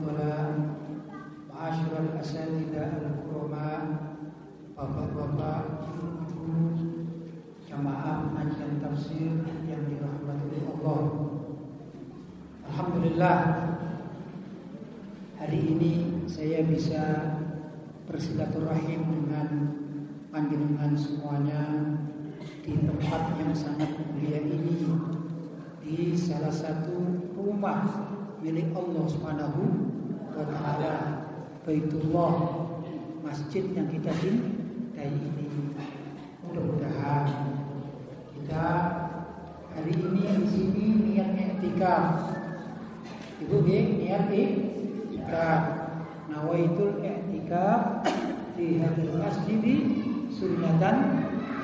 al-fudala Ma'asyiral asatidah al-kurama Bapak-bapak Jamaah pengajian tafsir yang dirahmati Allah. Alhamdulillah Hari ini saya bisa bersilaturahim dengan panjenengan semuanya di tempat yang sangat mulia ini di salah satu rumah milik Allah Subhanahu taala Baitullah masjid yang kita cintai ini. Mudah-mudahan kita hari ini di sini niatnya etikaf Ibu niat i'tikaf. Nawaitul i'tikaf fi hadil masjid sunnatan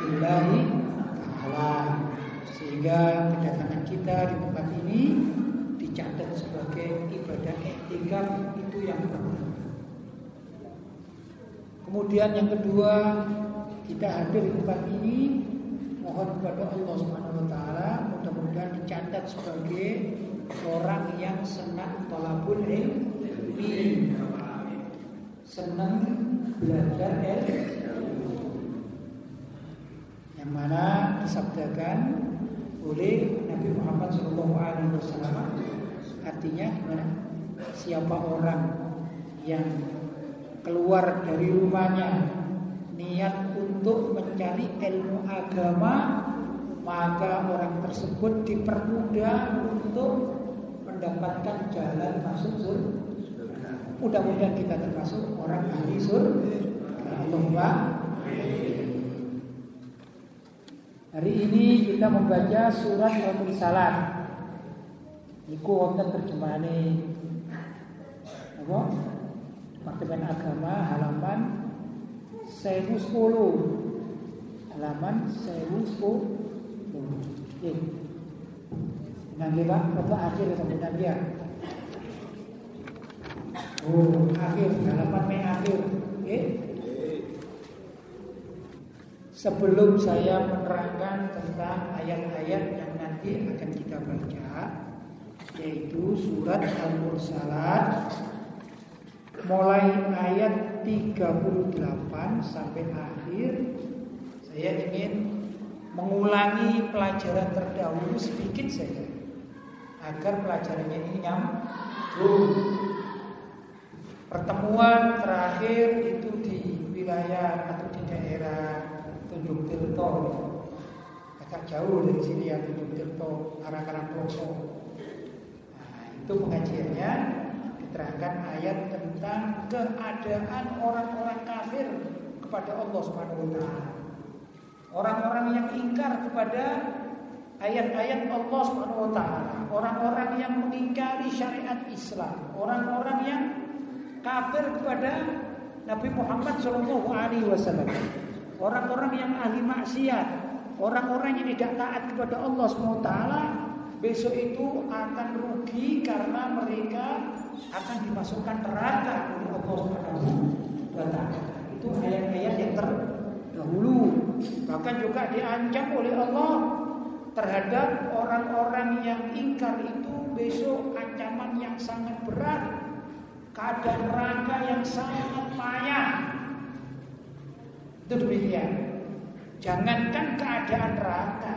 lillahi ta'ala. Sehingga kedatangan kita di tempat ini i'tikaf itu yang pertama. Kemudian yang kedua kita hadir di tempat ini mohon kepada Allah Subhanahu wa taala mudah-mudahan dicatat sebagai orang yang senang tolabul ilmi. Senang belajar ilmu. Yang mana disabdakan oleh Nabi Muhammad SAW artinya gimana siapa orang yang keluar dari rumahnya niat untuk mencari ilmu agama maka orang tersebut dipermudah untuk mendapatkan jalan masuk surga. Mudah-mudahan kita termasuk orang ahli surga. Allahumma Hari ini kita membaca surat Al-Mursalat. Iku wonten terjemahane apa? Departemen Agama halaman 1010 halaman 1010 Oke. Nanti Pak, Bapak akhir kemudian dia. Oh, akhir halaman me akhir. Oke. Sebelum saya menerangkan tentang ayat-ayat yang nanti akan kita baca yaitu surat Al-Mursalat mulai ayat 38 sampai akhir saya ingin mengulangi pelajaran terdahulu sedikit saja agar pelajarannya ini nyambung. Pertemuan terakhir itu di wilayah atau di daerah Tunjuk Tirto. Agak jauh dari sini ya Tunjuk Tirto, arah Karangkoso. Nah, itu pengajiannya diterangkan ayat tentang keadaan orang-orang kafir kepada Allah Subhanahu wa. Orang-orang yang ingkar kepada ayat-ayat Allah Subhanahu wa orang-orang yang mengingkari syariat Islam, orang-orang yang kafir kepada Nabi Muhammad Shallallahu alaihi wasallam. Orang-orang yang ahli maksiat, orang-orang yang tidak taat kepada Allah Subhanahu wa besok itu akan rugi karena mereka akan dimasukkan neraka oleh Allah Subhanahu wa taala. Itu ayat-ayat yang terdahulu. Bahkan juga diancam oleh Allah terhadap orang-orang yang ingkar itu besok ancaman yang sangat berat, keadaan neraka yang sangat payah. Itu demikian. Jangankan keadaan neraka,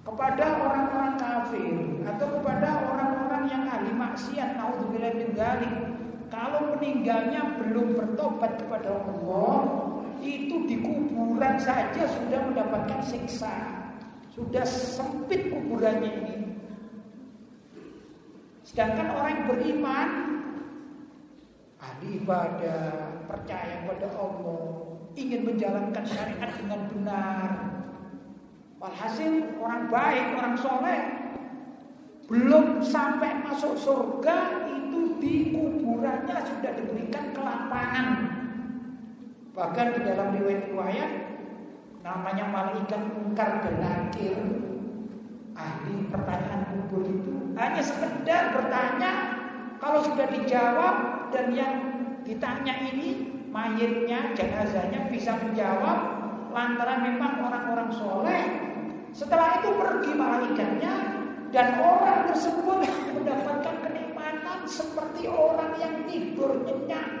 kepada orang-orang kafir atau kepada orang-orang yang ahli maksiat naudzubillah min dzalik. Kalau meninggalnya belum bertobat kepada Allah itu di kuburan saja sudah mendapatkan siksa. Sudah sempit kuburannya ini. Sedangkan orang yang beriman ahli ibadah percaya kepada Allah ingin menjalankan syariat dengan benar Walhasil orang baik, orang soleh belum sampai masuk surga itu di kuburannya sudah diberikan kelapangan. Bahkan di dalam riwayat-riwayat namanya malaikat mungkar dan nakir ahli pertanyaan kubur itu hanya sekedar bertanya kalau sudah dijawab dan yang ditanya ini mayitnya jenazahnya bisa menjawab lantaran memang orang-orang soleh setelah itu pergi malaikatnya dan orang tersebut mendapatkan kenikmatan seperti orang yang tidur nyenyak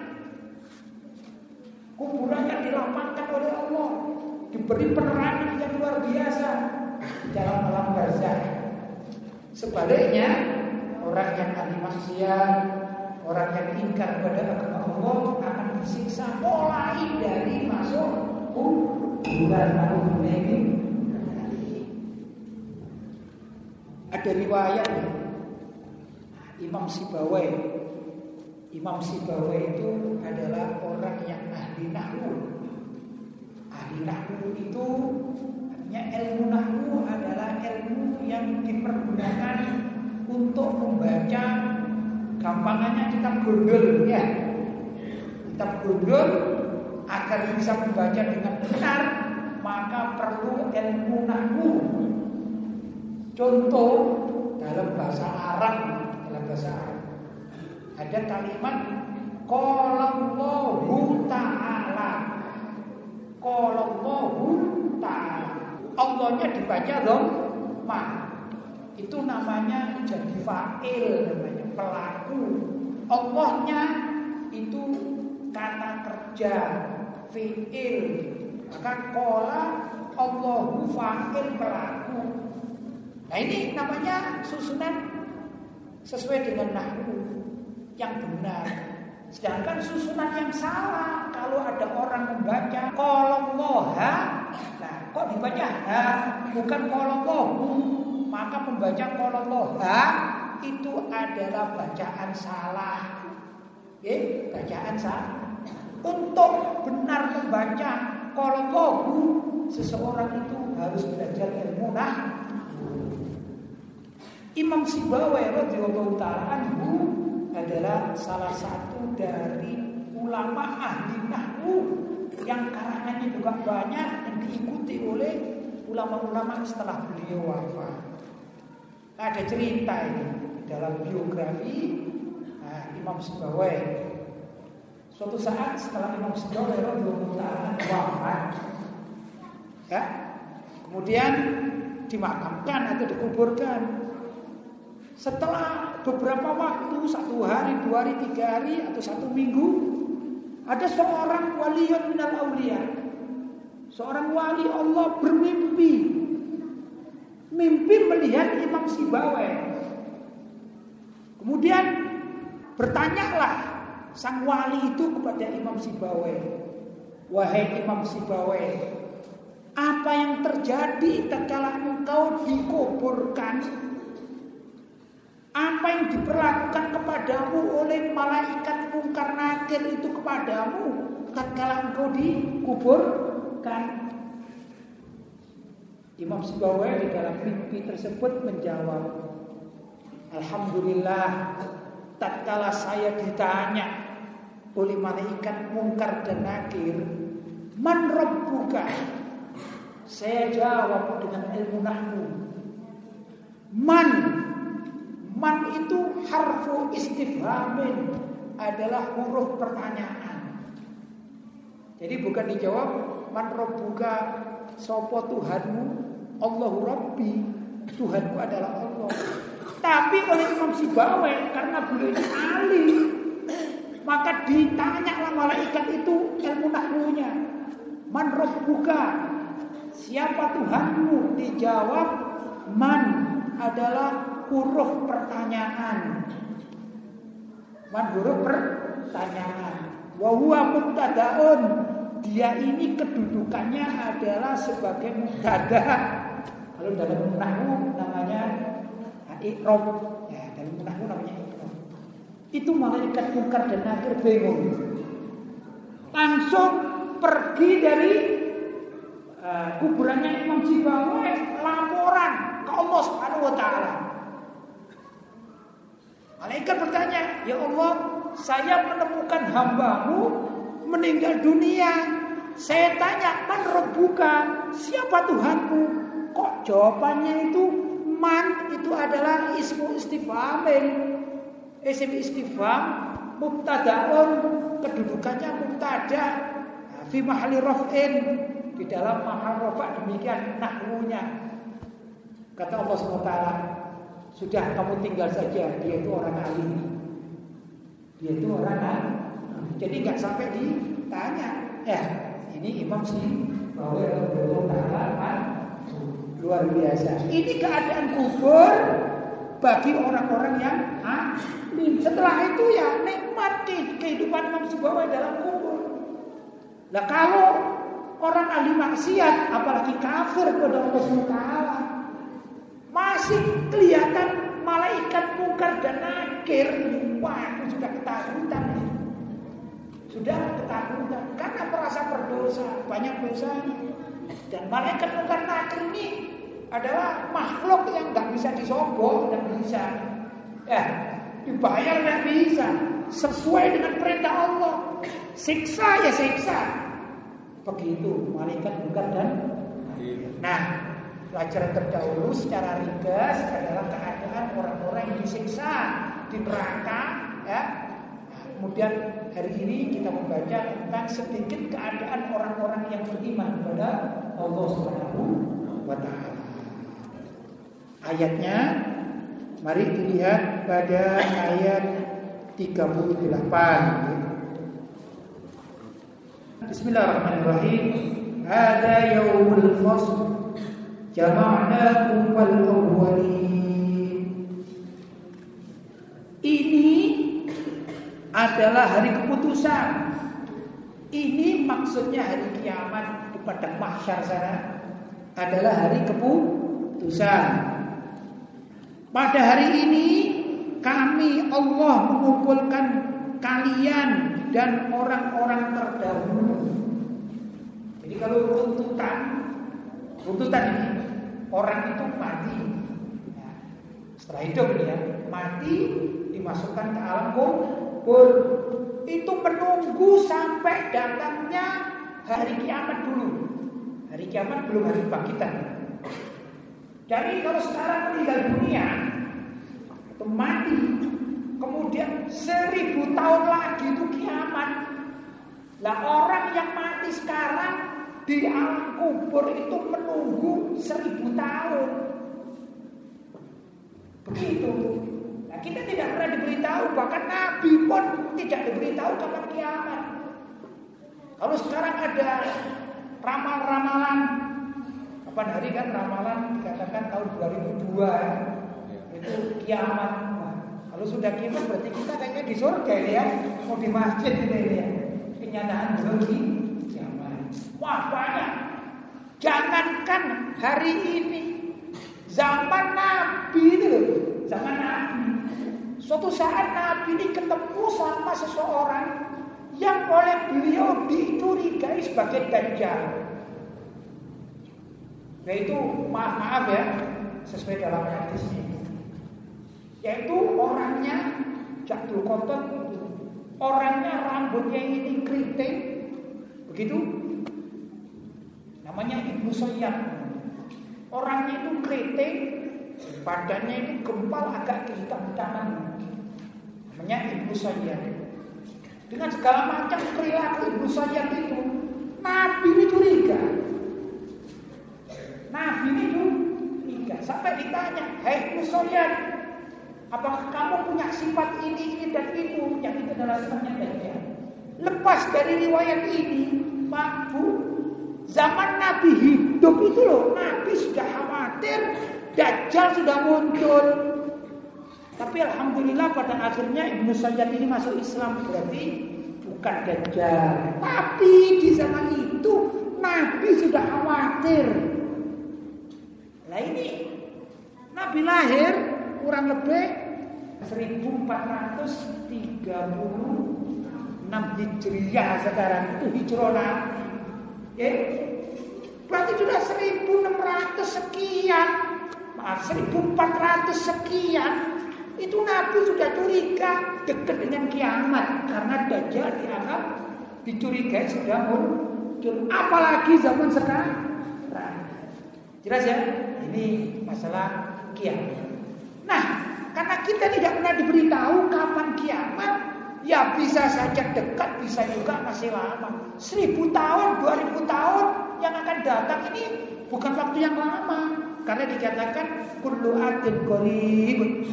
kuburannya dilapangkan oleh Allah diberi penerangan yang luar biasa dalam alam barzah. Sebaliknya, orang yang ahli maksiat, orang yang ingkar kepada agama Allah akan disiksa mulai dari masuk bulan ini. Ada riwayat Imam Sibawai Imam Sibawai itu adalah orang yang ahli nahwu Ahli nahwu itu artinya ilmu nahwu adalah ilmu yang dipergunakan untuk membaca gampangannya kitab gondol ya. Kitab gondol agar bisa membaca dengan benar maka perlu ilmu nahwu. Contoh dalam bahasa Arab, dalam bahasa Arab ada kalimat qalallahu ta'ala Qalallahu ta'ala. Allahnya dibaca dong ma. Itu namanya jadi fa'il namanya pelaku. Allahnya itu kata kerja fi'il. Maka kola Allahu fa'il pelaku. Nah ini namanya susunan sesuai dengan nahwu yang benar. Sedangkan susunan yang salah kalau ada orang membaca kolom moha, nah kok dibaca ha bukan kolom mohu, maka membaca kolom moha itu adalah bacaan salah. Ya, bacaan salah. Untuk benar membaca kolom mohu, seseorang itu harus belajar ilmu nah. Imam Sibawai radhiyallahu taala anhu adalah salah satu dari ulama ahli nahwu yang karangannya juga banyak dan diikuti oleh ulama-ulama setelah beliau wafat. Ada cerita ini dalam biografi nah, Imam Sibawai. Suatu saat setelah Imam Sibawai radhiyallahu taala wafat, ya, kemudian dimakamkan atau dikuburkan. Setelah beberapa waktu, satu hari, dua hari, tiga hari, atau satu minggu, ada seorang waliun minal aulia. Seorang wali Allah bermimpi. Mimpi melihat Imam Sibawai. Kemudian bertanyalah sang wali itu kepada Imam Sibawai. Wahai Imam Sibawai, apa yang terjadi tatkala engkau dikuburkan apa yang diperlakukan kepadamu oleh malaikat mungkar nakir itu kepadamu tatkala engkau dikuburkan. Imam Sibawai di dalam mimpi tersebut menjawab, Alhamdulillah tatkala saya ditanya oleh malaikat mungkar dan nakir, man rabbuka? Saya jawab dengan ilmu nahwu. Man Man itu harfu istifhamin adalah huruf pertanyaan. Jadi bukan dijawab man rabbuka sopo Tuhanmu Allahu Rabbi Tuhanku adalah Allah. Tapi oleh Imam Sibawai karena beliau ini ahli maka ditanya oleh malaikat itu ilmu nahwunya. Man rabbuka siapa Tuhanmu? Dijawab man adalah huruf pertanyaan. Man huruf pertanyaan. Wa mubtadaun. Dia ini kedudukannya adalah sebagai mubtada. Kalau dalam nahwu namanya i'rab. Ya, dalam nahwu namanya i'rab. Itu malaikat mungkar dan nakir bingung. Langsung pergi dari uh, kuburannya Imam Sibawai laporan ke Allah Subhanahu wa taala. Malaikat bertanya, Ya Allah, saya menemukan hambamu meninggal dunia. Saya tanya, man buka siapa Tuhanmu? Kok jawabannya itu man itu adalah ismu istifamin. Isim istifam mubtadaun kedudukannya mubtada fi mahali raf'in di dalam mahal rafa demikian nahwunya kata Allah SWT sudah kamu tinggal saja dia itu orang alim dia itu orang alim jadi nggak sampai ditanya ya ini Imam sih bahwa luar biasa ini keadaan kubur bagi orang-orang yang alim. Setelah itu ya nikmat kehidupan Imam Subawa dalam kubur. Nah kalau orang ahli maksiat, apalagi kafir kepada Allah SWT, masih kelihatan malaikat mungkar dan nakir. Wah, itu sudah ketakutan. Sudah ketakutan karena merasa berdosa, banyak dosanya. Dan malaikat mungkar nakir ini adalah makhluk yang nggak bisa disogok dan bisa ya dibayar nggak bisa sesuai dengan perintah Allah siksa ya siksa begitu malaikat bukan dan nah pelajaran terdahulu secara ringkas adalah keadaan orang-orang yang disiksa di neraka ya. Kemudian hari ini kita membaca tentang sedikit keadaan orang-orang yang beriman kepada Allah Subhanahu wa taala. Ayatnya mari dilihat pada ayat 38 Bismillahirrahmanirrahim. Hada yaumul fasl jama'nakum wal awwalin Ini adalah hari keputusan. Ini maksudnya hari kiamat di padang mahsyar sana adalah hari keputusan. Pada hari ini kami Allah mengumpulkan kalian dan orang-orang terdahulu. Jadi kalau tuntutan, tuntutan ini orang itu mati. Ya, setelah itu ya, mati dimasukkan ke alam kubur. Itu menunggu sampai datangnya hari kiamat dulu. Hari kiamat belum hari bangkitan. Jadi kalau sekarang meninggal dunia itu mati, kemudian seribu tahun lagi itu kiamat. Lah orang yang mati sekarang di alam kubur itu menunggu seribu tahun. Begitu. Nah, kita tidak pernah diberitahu, bahkan Nabi pun tidak diberitahu kapan kiamat. Kalau sekarang ada ramal-ramalan Kapan hari kan ramalan dikatakan tahun 2002 ya. Itu kiamat. Nah, kalau sudah kiamat berarti kita kayaknya di surga ya. Mau di masjid ini ya. Kenyataan belum. Wah banyak. Jangankan hari ini. Zaman Nabi itu Zaman Nabi. Suatu saat Nabi ini ketemu sama seseorang yang oleh beliau dicurigai sebagai dajjal. Yaitu maaf maaf ya sesuai dalam hadisnya. Yaitu orangnya jatuh kotor Orangnya rambutnya ini keriting. Begitu? Namanya Ibnu Sayyad. Orangnya itu keriting, badannya itu gempal agak kehitam-hitaman. Namanya Ibnu Sayyad. Dengan segala macam perilaku Ibnu Sayyad itu, Nabi ini curiga. Nabi ini curiga sampai ditanya, "Hai Musoyan, apakah kamu punya sifat ini, ini dan itu?" Yang itu adalah sifatnya. Lepas dari riwayat ini, Pak zaman Nabi hidup itu loh, Nabi sudah khawatir Dajjal sudah muncul. Tapi alhamdulillah pada akhirnya Ibnu Sayyid ini masuk Islam berarti bukan Dajjal. Tapi di zaman itu Nabi sudah khawatir Nah ini Nabi lahir kurang lebih 1436 Hijriah sekarang itu hijrona. Ya. Berarti sudah 1600 sekian. Maaf 1400 sekian Itu Nabi sudah curiga dekat dengan kiamat karena Dajjal dianggap dicurigai sudah muncul. Apalagi zaman sekarang. Jelas ya? Ini masalah kiamat. Nah, karena kita tidak pernah diberitahu kapan kiamat, ya bisa saja dekat, bisa juga masih lama. Seribu tahun, dua ribu tahun yang akan datang ini bukan waktu yang lama. Karena dikatakan kullu atin.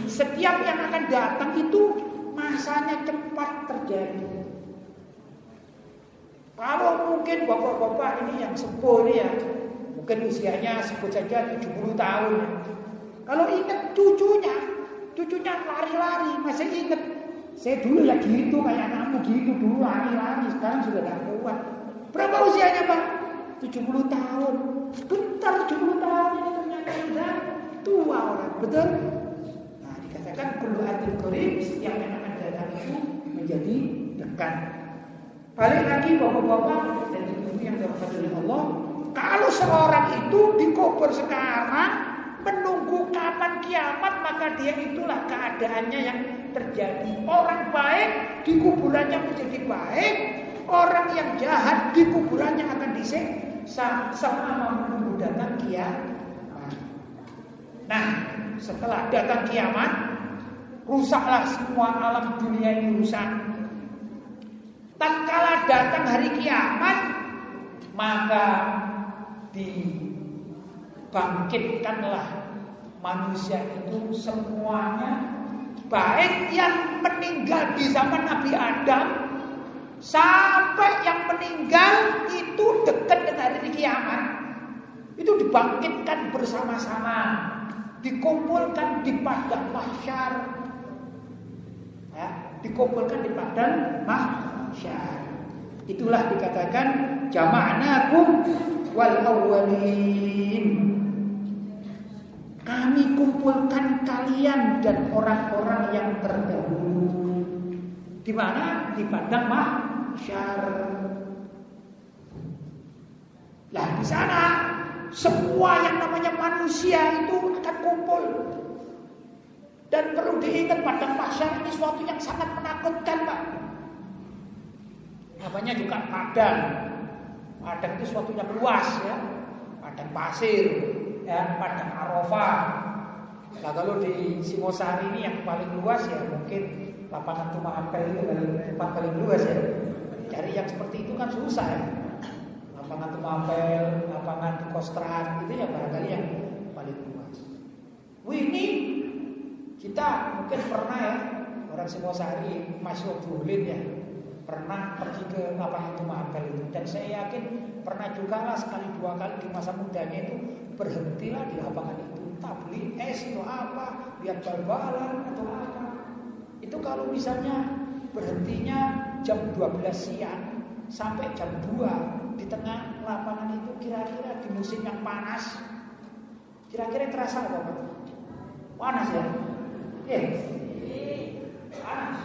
Setiap yang akan datang itu masanya cepat terjadi. Kalau mungkin bapak-bapak ini yang sepuh ini ya, mungkin usianya sebut saja 70 tahun. Kalau ingat cucunya, cucunya lari-lari, masih ingat. Saya dulu ya gitu, kayak anakmu gitu dulu lari-lari, sekarang sudah tidak kuat. Berapa usianya Pak? 70 tahun. Bentar 70 tahun ini ternyata sudah tua orang, betul? Nah, dikatakan kullu atil qarib yang akan datang itu menjadi dekat. Balik lagi bapak-bapak dan ibu yang dirahmati oleh Allah, kalau seorang itu dikubur sekarang menunggu kapan kiamat maka dia itulah keadaannya yang terjadi. Orang baik di kuburannya menjadi baik, orang yang jahat di kuburannya akan disiksa selama menunggu datang kiamat. Nah, setelah datang kiamat, rusaklah semua alam dunia ini rusak. Tatkala datang hari kiamat, maka dibangkitkanlah manusia itu semuanya baik yang meninggal di zaman Nabi Adam sampai yang meninggal itu dekat dengan hari kiamat. Itu dibangkitkan bersama-sama dikumpulkan di padang mahsyar. Ya, dikumpulkan di padang mahsyar. Itulah dikatakan jama'nakum wal awwalin kalian dan orang-orang yang terdahulu di mana di padang mahsyar lah di sana semua yang namanya manusia itu akan kumpul. Dan perlu diingat padang mahsyar ini suatu yang sangat menakutkan, Pak. Namanya juga padang. Padang itu suatu yang luas ya. Padang pasir, ya, padang Arafah. Nah kalau di Singosari ini yang paling luas ya mungkin lapangan Tuma Ampel itu tempat paling luas ya. Cari yang seperti itu kan susah ya lapangan Tumapel, lapangan Kostrat, itu ya barangkali yang paling luas. Wih ini kita mungkin pernah ya orang Singosari, Mas Wabulin ya pernah pergi ke lapangan Tumapel itu dan saya yakin pernah juga lah sekali dua kali di masa mudanya itu berhentilah di lapangan itu entah beli es atau apa lihat bal-balan atau apa itu kalau misalnya berhentinya jam 12 siang sampai jam 2 di tengah lapangan itu kira-kira di musim yang panas kira-kira terasa apa Pak? Panas ya? Eh, panas.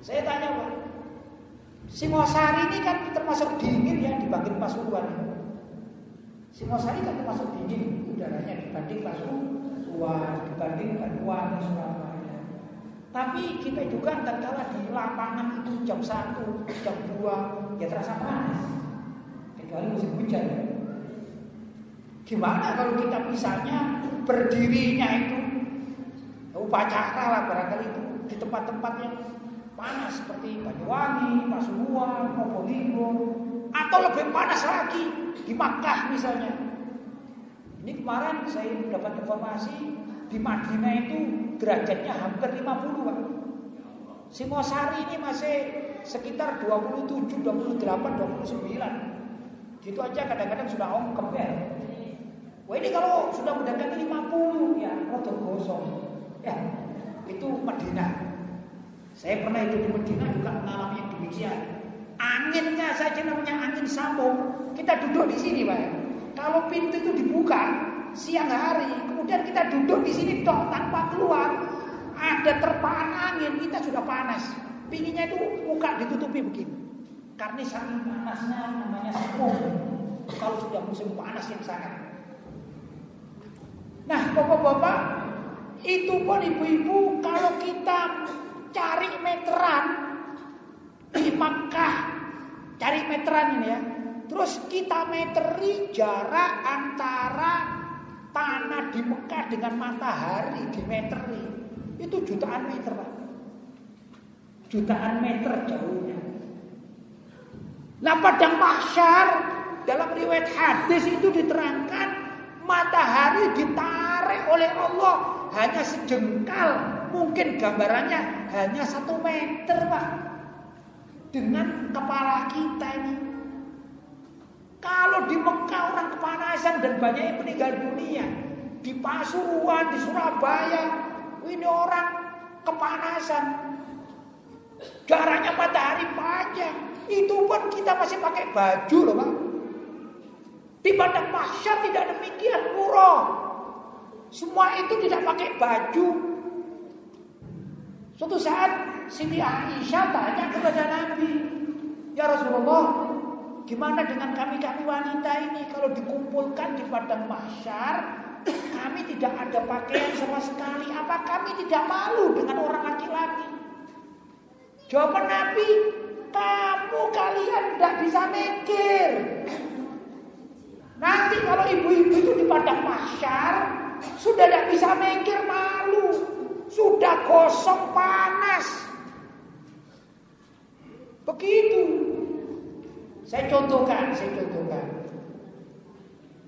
Saya tanya Pak, Singosari ini kan termasuk dingin ya dibanding Pasuruan. Singosari kan termasuk dingin udaranya dibanding Pasuruan, dibanding Banyuwangi, Surabaya. Tapi kita juga kalah di lapangan itu jam 1, jam 2 ya terasa panas kecuali musim hujan. Gimana kalau kita misalnya berdirinya itu upacara lah barangkali itu di tempat-tempat yang panas seperti Banyuwangi, Pasuruan, Probolinggo, atau lebih panas lagi di Makkah misalnya. Ini kemarin saya dapat informasi di Madinah itu derajatnya hampir 50 Pak. Singosari ini masih sekitar 27, 28, 29. Gitu aja kadang-kadang sudah ongkem ya. Wah ini kalau sudah mendekati 50 ya rotor gosong. Ya, itu Madinah. Saya pernah itu di Madinah juga mengalami demikian. Anginnya saja namanya angin sambung. Kita duduk di sini, Pak. Kalau pintu itu dibuka siang hari, kemudian kita duduk di sini dong tanpa keluar, ada terpaan angin, kita sudah panas. Pinginnya itu muka ditutupi begini. Karena saking panasnya namanya sepuh. Kalau sudah musim panas yang sangat. Nah, bapak-bapak, Itu pun ibu-ibu kalau kita cari meteran di Makkah, cari meteran ini ya. Terus kita meteri jarak antara tanah di Mekah dengan matahari di meteri. Itu jutaan meter, Pak. Jutaan meter jauhnya. Nah, padang mahsyar dalam riwayat hadis itu diterangkan matahari ditarik oleh Allah hanya sejengkal, mungkin gambarannya hanya satu meter pak, dengan kepala kita ini. Kalau di Mekah orang kepanasan dan banyak yang meninggal dunia, di Pasuruan, di Surabaya, ini orang kepanasan. Jaraknya matahari panjang, itu pun kita masih pakai baju loh pak. Di padang mahsyar tidak demikian murah. Semua itu tidak pakai baju. Suatu saat Siti Aisyah tanya kepada Nabi, "Ya Rasulullah, gimana dengan kami-kami wanita ini kalau dikumpulkan di padang mahsyar, kami tidak ada pakaian sama sekali. Apa kami tidak malu dengan orang laki-laki?" Jawaban Nabi, "Kamu kalian tidak bisa mikir." Nanti kalau ibu-ibu itu di padang mahsyar sudah tidak bisa mikir malu. Sudah kosong panas. Begitu. Saya contohkan, saya contohkan.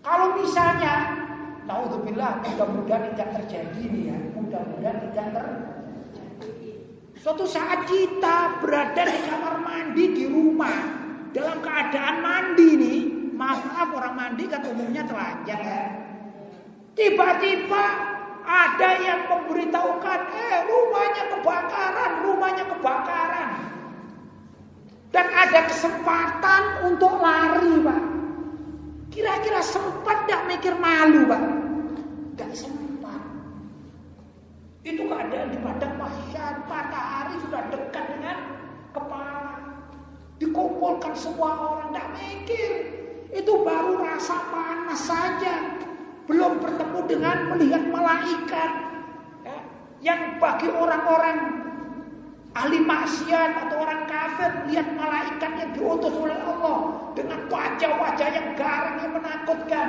Kalau misalnya, naudzubillah, mudah-mudahan tidak terjadi nih ya, mudah-mudahan tidak terjadi. Suatu saat kita berada di kamar mandi di rumah, dalam keadaan mandi nih, maaf maaf orang mandi kan umumnya telanjang ya. Tiba-tiba ada yang memberitahukan, eh rumahnya kebakaran, rumahnya kebakaran. Dan ada kesempatan untuk lari, Pak. Kira-kira sempat gak mikir malu, Pak? Gak sempat. Itu keadaan di padang mahsyar, matahari sudah dekat dengan kepala. Dikumpulkan semua orang, gak mikir. Itu baru rasa panas saja belum bertemu dengan melihat malaikat ya, yang bagi orang-orang ahli maksiat atau orang kafir lihat malaikat yang diutus oleh Allah dengan wajah-wajah yang garang yang menakutkan.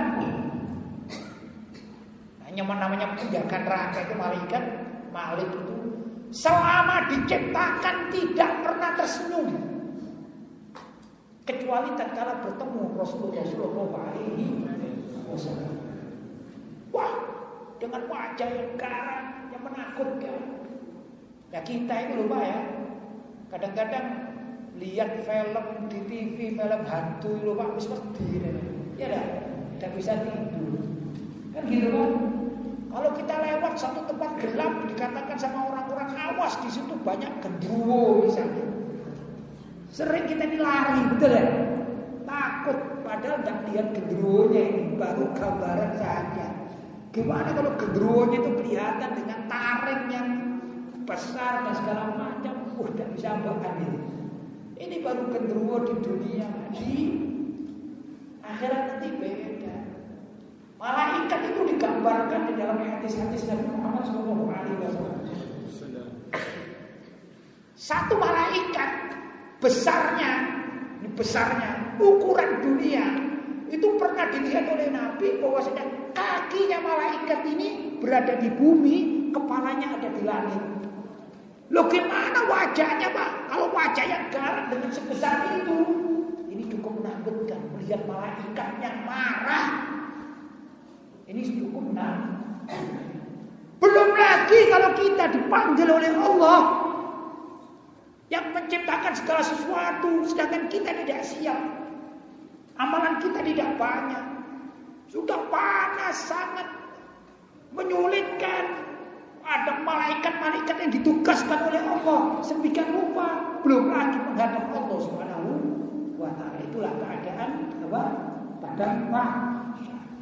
Hanya namanya penjaga neraka itu malaikat, malik itu selama diciptakan tidak pernah tersenyum kecuali tatkala bertemu Rasulullah Shallallahu Alaihi Wasallam. Dengan wajah yang garang, yang menakutkan. Ya kita ini lupa ya. Kadang-kadang lihat film di TV, film hantu lupa habis wedi. Ya dah, tidak bisa tidur. Kan gitu kan? Kalau kita lewat satu tempat gelap dikatakan sama orang-orang awas di situ banyak gendruwo misalnya. Sering kita ini lari, betul ya? Takut, padahal tidak lihat gendruwonya ini, baru gambaran saja. Gimana kalau gendruwonya itu kelihatan dengan taring yang besar dan segala macam, uh, tidak bisa bahkan ini. Ini baru gendruwo di dunia, di akhirat nanti beda. Malaikat itu digambarkan di dalam hadis-hadis Nabi Muhammad SAW. Satu malaikat besarnya, besarnya ukuran dunia itu pernah dilihat oleh Nabi bahwasanya kakinya malaikat ini berada di bumi, kepalanya ada di langit. Loh gimana wajahnya Pak? Kalau wajah yang garang dengan sebesar itu, ini cukup menakutkan. Melihat malaikat yang marah, ini cukup menakutkan. Belum lagi kalau kita dipanggil oleh Allah yang menciptakan segala sesuatu, sedangkan kita tidak siap. Amalan kita tidak banyak. Sudah panas sangat menyulitkan. Ada malaikat-malaikat yang ditugaskan oleh Allah sedemikian rupa, belum lagi menghadap Allah Subhanahu wa taala. Itulah keadaan apa? Pada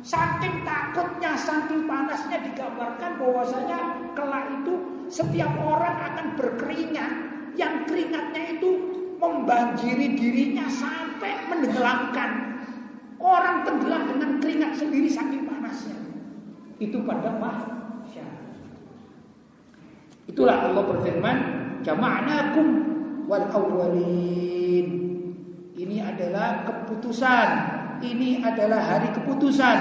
Saking takutnya, saking panasnya digambarkan bahwasanya kelak itu setiap orang akan berkeringat yang keringatnya itu membanjiri dirinya sampai menenggelamkan Orang tenggelam dengan keringat sendiri saking panasnya. Itu pada mahsyar. Itulah Allah berfirman, "Jama'nakum wal awwalin." Ini adalah keputusan. Ini adalah hari keputusan.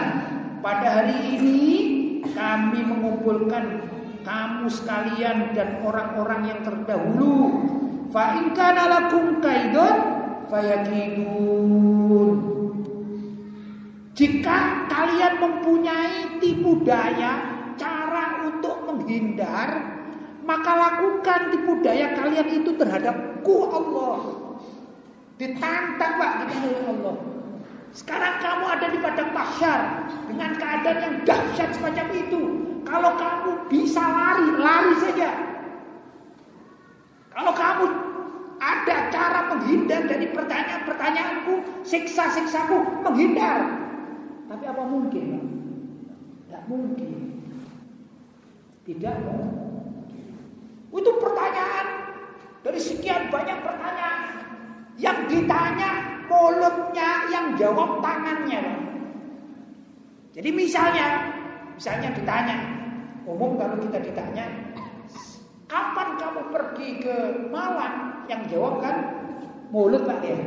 Pada hari ini kami mengumpulkan kamu sekalian dan orang-orang yang terdahulu. Fa in kana lakum kaidun fayakidun. Jika kalian mempunyai tipu daya, cara untuk menghindar, maka lakukan tipu daya kalian itu terhadapku Allah. Ditantang Pak kita oleh Allah. Sekarang kamu ada di padang mahsyar dengan keadaan yang dahsyat semacam itu. Kalau kamu bisa lari, lari saja. Kalau kamu ada cara menghindar dari pertanyaan-pertanyaanku, siksa-siksaku, menghindar. Tapi apa mungkin? Tidak mungkin. Tidak mungkin. Itu pertanyaan dari sekian banyak pertanyaan yang ditanya mulutnya yang jawab tangannya. Jadi misalnya, misalnya ditanya, umum kalau kita ditanya, kapan kamu pergi ke Malang? Yang jawab kan mulut pak ya.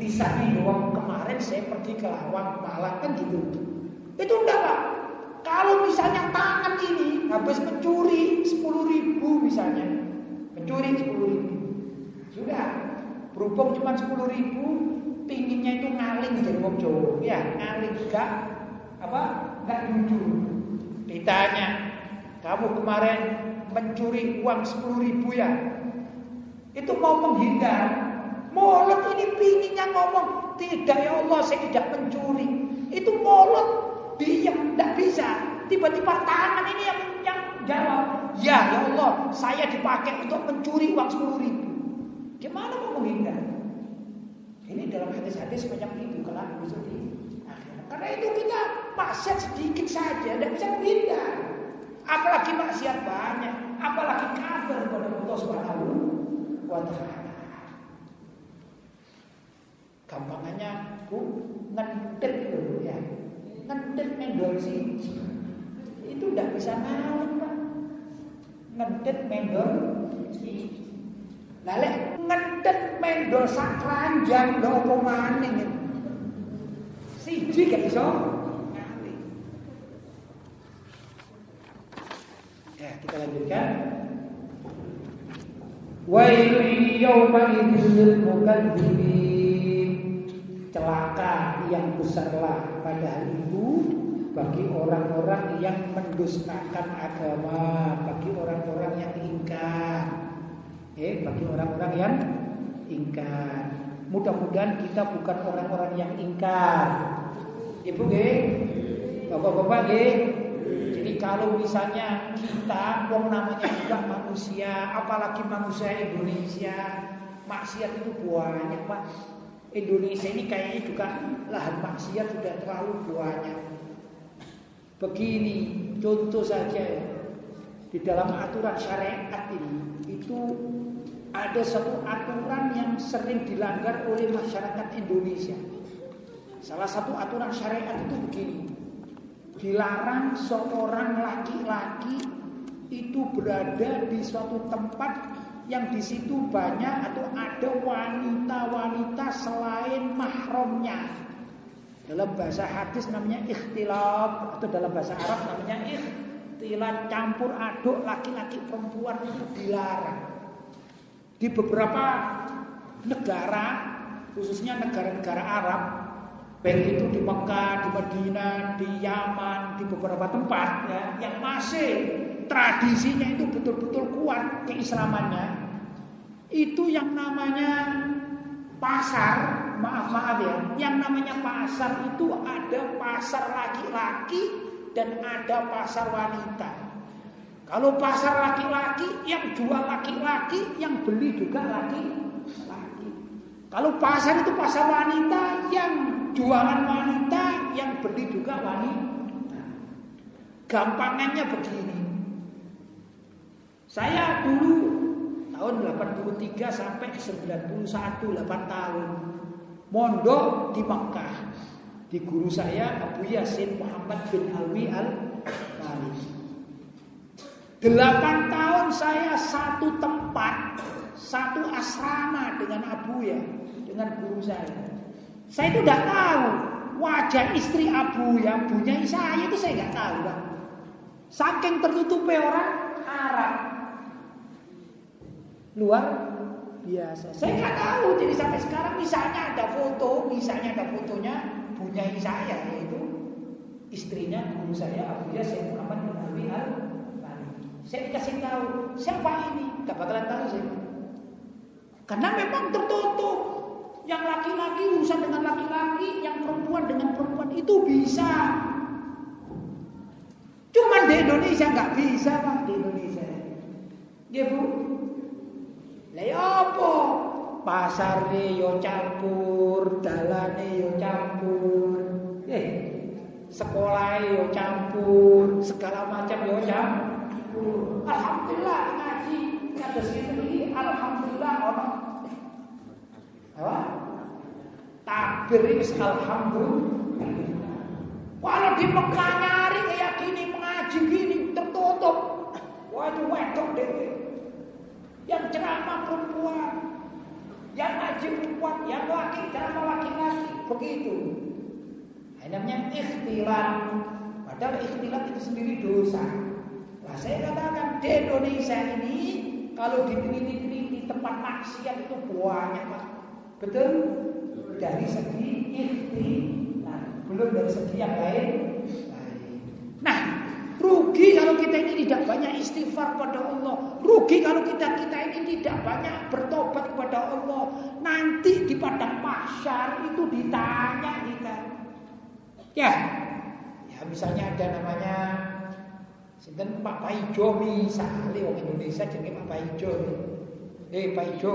Lisannya jawab kemarin saya pergi ke Lawang Malang kan gitu. Itu enggak pak. Kalau misalnya tangan ini habis mencuri 10 ribu misalnya. Mencuri 10 ribu. Sudah. Berhubung cuma 10 ribu. Pinginnya itu ngaling jadi wong Jawa. Ya ngaling enggak. Apa? Enggak jujur. Ditanya. Kamu kemarin mencuri uang 10 ribu ya? Itu mau menghindar. Mulut ini pinginnya ngomong. Tidak ya Allah saya tidak mencuri. Itu mulut diam, tidak bisa. Tiba-tiba tangan ini yang yang jawab, ya ya Allah, saya dipakai untuk mencuri uang sepuluh ribu. Gimana mau menghindar? Ini dalam hadis-hadis macam itu kalau besok di akhirat. Karena itu kita maksiat sedikit saja, tidak bisa menghindar. Apalagi maksiat banyak, apalagi kafir kepada Allah Subhanahu wa taala. Gampangannya bu ngendet dulu ya. Ngedet mendol siji itu tidak bisa ngawin pak. Ngedet mendol siji lale ngedet mendol sak keranjang lho apa maning siji gak bisa ya kita lanjutkan. Wailul yawma idzil mukadzibin celaka yang besarlah pada hari itu bagi orang-orang yang mendustakan agama, bagi orang-orang yang ingkar. Eh, bagi orang-orang yang ingkar. Mudah-mudahan kita bukan orang-orang yang ingkar. Ibu nggih? Bapak-bapak nggih? Jadi kalau misalnya kita wong namanya juga manusia, apalagi manusia Indonesia, maksiat itu banyak, Pak. Indonesia ini kayaknya juga lahan maksiat sudah terlalu banyak. Begini, contoh saja ya. Di dalam aturan syariat ini itu ada satu aturan yang sering dilanggar oleh masyarakat Indonesia. Salah satu aturan syariat itu begini. Dilarang seorang laki-laki itu berada di suatu tempat yang di situ banyak atau ada wanita-wanita selain mahramnya. Dalam bahasa hadis namanya ikhtilaf atau dalam bahasa Arab namanya ikhtilat campur aduk laki-laki perempuan itu dilarang. Di beberapa negara khususnya negara-negara Arab baik itu di Mekah, di Madinah, di Yaman, di beberapa tempat ya yang masih tradisinya itu betul-betul kuat keislamannya itu yang namanya pasar, maaf-maaf ya, yang namanya pasar itu ada pasar laki-laki dan ada pasar wanita. Kalau pasar laki-laki yang jual laki-laki, yang beli juga laki-laki. Kalau pasar itu pasar wanita yang jualan wanita, yang beli juga wanita. Gampangannya begini. Saya dulu tahun 83 sampai 91 8 tahun mondok di Makkah di guru saya Abu Yasin Muhammad bin Alwi al Faris 8 tahun saya satu tempat, satu asrama dengan Abu ya, dengan guru saya. Saya itu tidak tahu wajah istri Abu yang punya saya itu saya nggak tahu. Saking tertutupi orang Arab. Luar biasa. Saya nggak tahu. Jadi sampai sekarang misalnya ada foto, misalnya ada fotonya punya saya yaitu istrinya guru saya Abu Ya Syekh Muhammad bin Ali Al Saya dikasih tahu siapa ini, gak bakalan tahu saya. Karena memang tertutup. Yang laki-laki urusan dengan laki-laki, yang perempuan dengan perempuan itu bisa. Cuman di Indonesia nggak bisa pak di Indonesia. Ya bu. Lah ya apa? Pasarnya yo campur, dalane yo campur. Eh, sekolah yo campur, segala macam yo campur. Alhamdulillah ngaji kata sini alhamdulillah orang apa? Takbir itu alhamdulillah. Kalau di Mekah nyari kayak gini mengaji gini tertutup. Itu wedok deh. Yang ceramah perempuan, yang ngaji perempuan, yang laki ceramah laki-laki begitu. Namanya ikhtilat. Padahal ikhtilat itu sendiri dosa. Nah saya katakan di Indonesia ini kalau di negeri-negeri tempat maksiat itu banyak pak. Betul? Dari segi ikhtilat, belum dari segi yang lain. Rugi kalau kita ini tidak banyak istighfar kepada Allah. Rugi kalau kita kita ini tidak banyak bertobat kepada Allah. Nanti di padang mahsyar itu ditanya kita. Ya, ya misalnya ada namanya Sinten Pak Paijo misalnya orang Indonesia jadi Pak Paijo. Eh Paijo,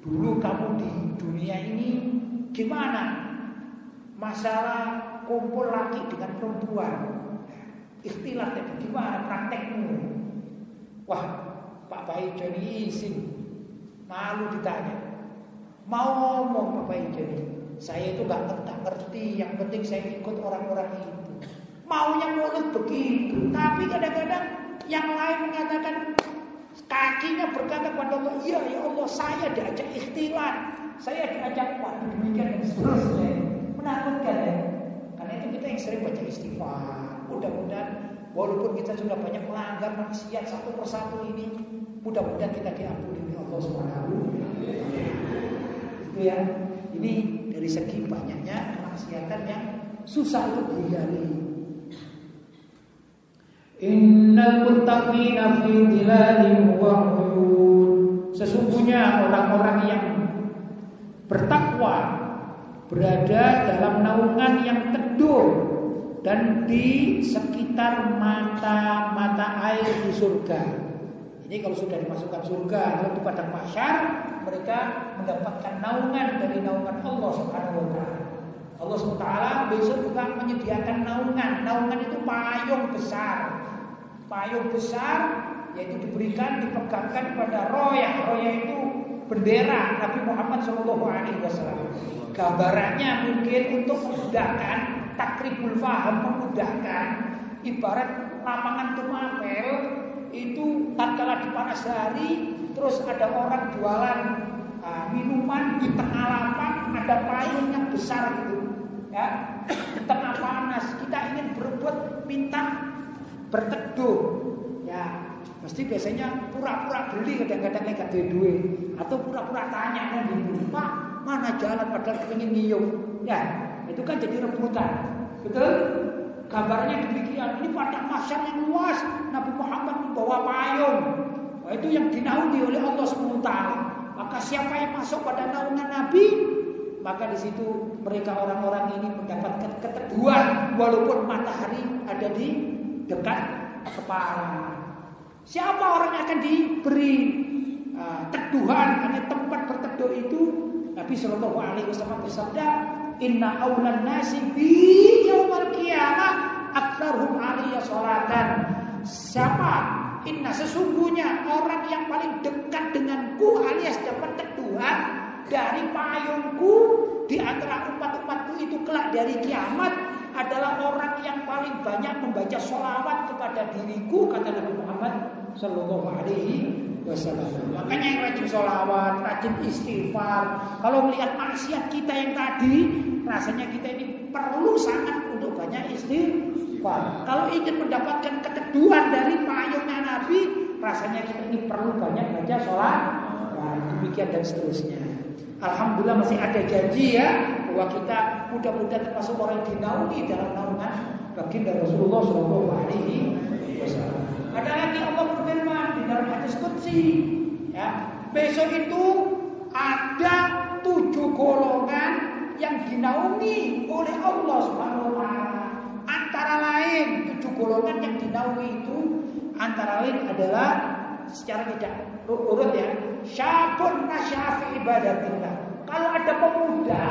dulu kamu di dunia ini gimana? Masalah kumpul laki dengan perempuan. Itu gimana praktekmu? Wah, Pak Paijo ini izin. Malu ditanya. Mau ngomong Pak Paijo ini. Saya itu gak ngerti, yang penting saya ikut orang-orang itu. Maunya mulut begitu, tapi kadang-kadang yang lain mengatakan kakinya berkata kepada Allah, iya ya Allah saya diajak ikhtilat, saya diajak wah demikian dan seterusnya. Menakutkan ya. Karena itu kita yang sering baca istighfar. Mudah-mudahan walaupun kita sudah banyak melanggar maksiat satu persatu ini, mudah-mudahan kita diampuni oleh Allah Subhanahu Itu ya. Ini dari segi banyaknya kemaksiatan yang susah untuk digali. Innal muttaqina fi dhilalin wa Sesungguhnya orang-orang yang bertakwa berada dalam naungan yang teduh dan di sekitar mata-mata air di surga. Ini kalau sudah dimasukkan surga, lalu di padang mahsyar mereka mendapatkan naungan dari naungan Allah Subhanahu wa taala. Allah SWT besok juga menyediakan naungan. Naungan itu payung besar. Payung besar yaitu diberikan, dipegangkan pada roya. Roya itu bendera Nabi Muhammad SAW. Gambarannya mungkin untuk memudahkan takribul faham, memudahkan ibarat lapangan tumapel itu tatkala di panas hari terus ada orang jualan uh, minuman di tengah lapang ada payung yang besar gitu ya di tengah panas kita ingin berebut minta berteduh ya mesti biasanya pura-pura beli kadang-kadang nggak ada duit. Atau pura-pura tanya gitu pak mana jalan? Padahal ingin nyium. Ya itu kan jadi rebutan. Betul? Gambarnya demikian. Ini padang masyar yang luas. Nabi Muhammad membawa payung. Wah, itu yang dinaungi oleh Allah SWT maka siapa yang masuk pada naungan Nabi? Maka di situ mereka orang-orang ini mendapatkan keteduhan walaupun matahari ada di dekat kepala. Siapa orang yang akan diberi uh, teduhan hanya tempat berteduh itu Nabi Shallallahu Alaihi Wasallam bersabda, Inna awlan nasi bi yaumal qiyamah aktsaruhum aliyah salatan. Siapa? Inna sesungguhnya orang yang paling dekat denganku alias dapat teduhan dari payungku di antara umat-umatku itu kelak dari kiamat adalah orang yang paling banyak membaca sholawat kepada diriku kata Nabi Muhammad Sallallahu Alaihi Wasallam. Makanya yang rajin sholawat, rajin istighfar. Kalau melihat maksiat kita yang tadi, rasanya kita ini perlu sangat untuk banyak istighfar. Kalau ingin mendapatkan keteduhan dari payungnya Nabi, rasanya kita ini perlu banyak baca sholat. Nah, demikian dan seterusnya. Alhamdulillah masih ada janji ya bahwa kita mudah-mudahan termasuk orang yang dinaungi dalam naungan baginda Rasulullah Shallallahu Alaihi Wasallam. Ada lagi Allah berfirman di dalam hadis qudsi ya, besok itu ada tujuh golongan yang dinaungi oleh Allah taala. Antara lain tujuh golongan yang dinaungi itu antara lain adalah secara tidak urut ya, syabun nasyafi ibadatillah. Kalau ada pemuda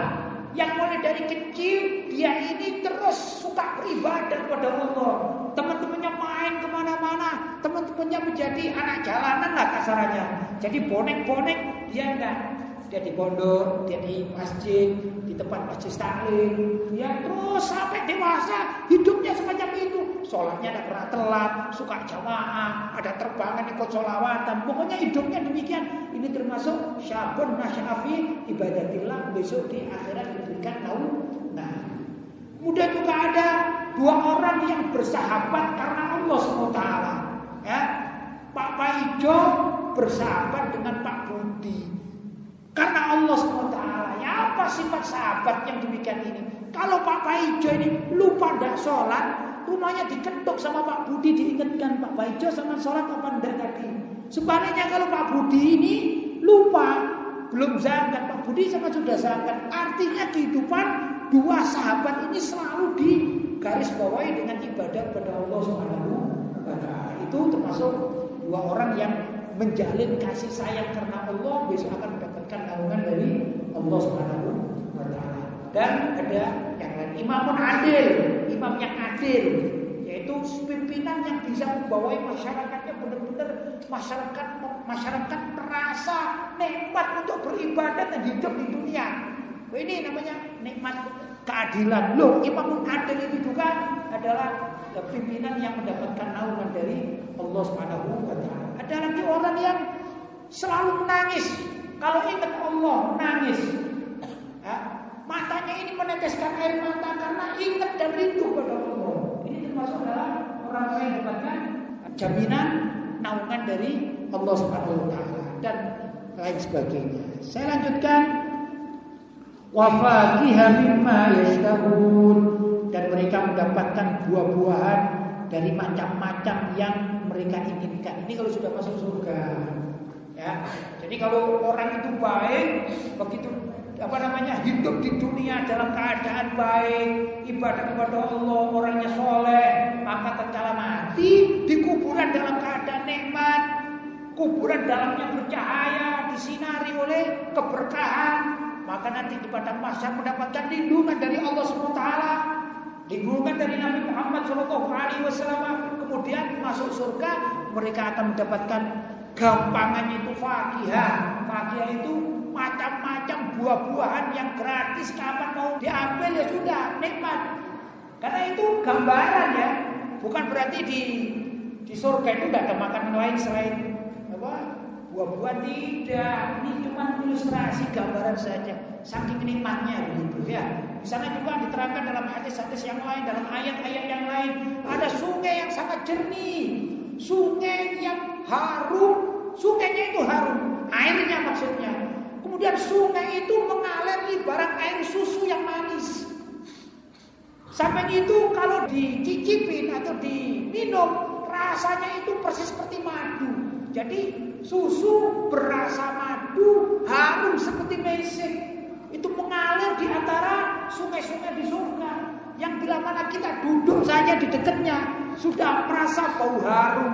yang mulai dari kecil dia ini terus suka beribadah kepada Allah. Teman-temannya main ke mana-mana, teman-temannya menjadi anak jalanan lah kasarannya. Jadi bonek-bonek dia enggak dia di pondok, dia di masjid, di tempat masjid taklim, ya terus sampai dewasa hidupnya semacam itu. Sholatnya tidak pernah telat, suka jamaah, ada terbangan ikut sholawatan. Pokoknya hidupnya demikian. Ini termasuk syabun nasyafi ibadatillah besok di akhirat diberikan tahu. Nah, kemudian juga ada dua orang yang bersahabat karena Allah SWT. Ya, Pak Paijo bersahabat dengan Pak Budi. Karena Allah SWT. Ya apa sifat sahabat yang demikian ini? Kalau Pak Paijo ini lupa tidak sholat, rumahnya diketuk sama Pak Budi diingatkan Pak Paijo sama sholat apa enggak tadi. Sebaliknya kalau Pak Budi ini lupa belum zakat, Pak Budi sama sudah zakat. Artinya kehidupan dua sahabat ini selalu di garis bawahi dengan ibadah kepada Allah Subhanahu wa taala. Itu termasuk dua orang yang menjalin kasih sayang karena Allah besok akan mendapatkan naungan dari Allah Subhanahu wa taala. Dan ada yang lain imamun adil, imam yang adil yaitu pimpinan yang bisa membawai masyarakatnya benar-benar masyarakat masyarakat merasa nikmat untuk beribadah dan hidup di dunia. Ini namanya nikmat keadilan. Loh, imamun adil itu juga adalah pimpinan yang mendapatkan naungan dari Allah Subhanahu wa taala. Ada lagi orang yang selalu menangis. Kalau ingat Allah, menangis. Ya, matanya ini meneteskan air mata karena ingat dan rindu pada Allah. Ini termasuk adalah orang-orang yang dapatkan jaminan naungan dari Allah Subhanahu wa taala dan lain sebagainya. Saya lanjutkan wafakiha mimma dan mereka mendapatkan buah-buahan dari macam-macam yang mereka inginkan. Ini kalau sudah masuk surga. Ya. Jadi kalau orang itu baik, begitu apa namanya hidup di dunia dalam keadaan baik, ibadah kepada Allah, orangnya soleh, maka tatkala mati di kuburan dalam keadaan nikmat, kuburan dalamnya bercahaya, disinari oleh keberkahan, maka nanti di padang mahsyar mendapatkan lindungan dari Allah SWT, lindungan dari Nabi Muhammad SAW, kemudian masuk surga mereka akan mendapatkan gampangannya itu fakihah. Fakihah itu macam-macam buah-buahan yang gratis kapan mau diambil ya sudah nikmat. Karena itu gambaran ya, bukan berarti di di surga itu tidak ada makanan lain selain buah-buahan tidak. Ini cuma ilustrasi gambaran saja. Saking nikmatnya begitu ya. Di juga diterangkan dalam hadis-hadis yang lain, dalam ayat-ayat yang lain, ada sungai yang sangat jernih, sungai yang harum, sungainya itu harum, airnya maksudnya. Kemudian sungai itu mengalir ibarat air susu yang manis. Sampai itu kalau dicicipin atau diminum, rasanya itu persis seperti madu. Jadi susu berasa madu, harum seperti mesik. Itu mengalir di antara sungai-sungai di surga. Yang bila mana kita duduk saja di dekatnya sudah merasa bau harum.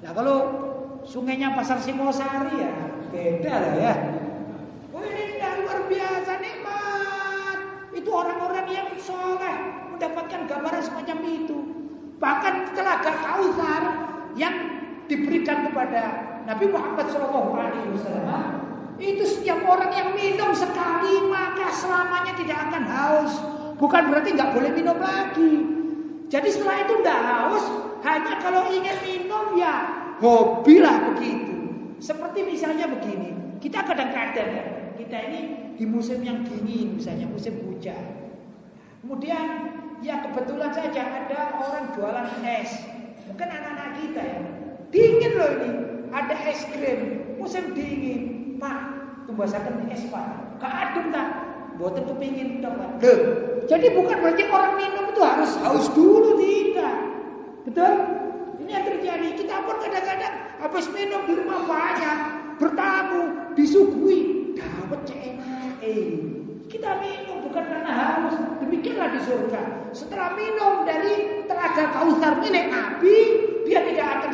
Nah kalau sungainya Pasar Simosari ya beda lah ya. Oh ini luar biasa nikmat. Itu orang-orang yang soleh mendapatkan gambaran semacam itu. Bahkan telaga Kautsar yang diberikan kepada Nabi Muhammad SAW itu setiap orang yang minum sekali maka selamanya tidak akan haus. Bukan berarti nggak boleh minum lagi. Jadi setelah itu tidak haus, hanya kalau ingin minum ya hobilah begitu. Seperti misalnya begini, kita kadang-kadang ya, kita ini di musim yang dingin, misalnya musim hujan. Kemudian ya kebetulan saja ada orang jualan es. Mungkin anak-anak kita ya. Dingin loh ini, ada es krim, musim dingin. Pak, tumbasakan es pak. Keadem tak? Buatan dapat. Loh, jadi bukan berarti orang minum itu harus haus dulu tidak. Betul? Ini yang terjadi. Kita pun kadang-kadang habis minum di rumah banyak, bertamu, disuguhi, dapat. Eh, kita minum bukan karena haus. Demikianlah di surga. Setelah minum dari telaga kausar milik Nabi, dia tidak akan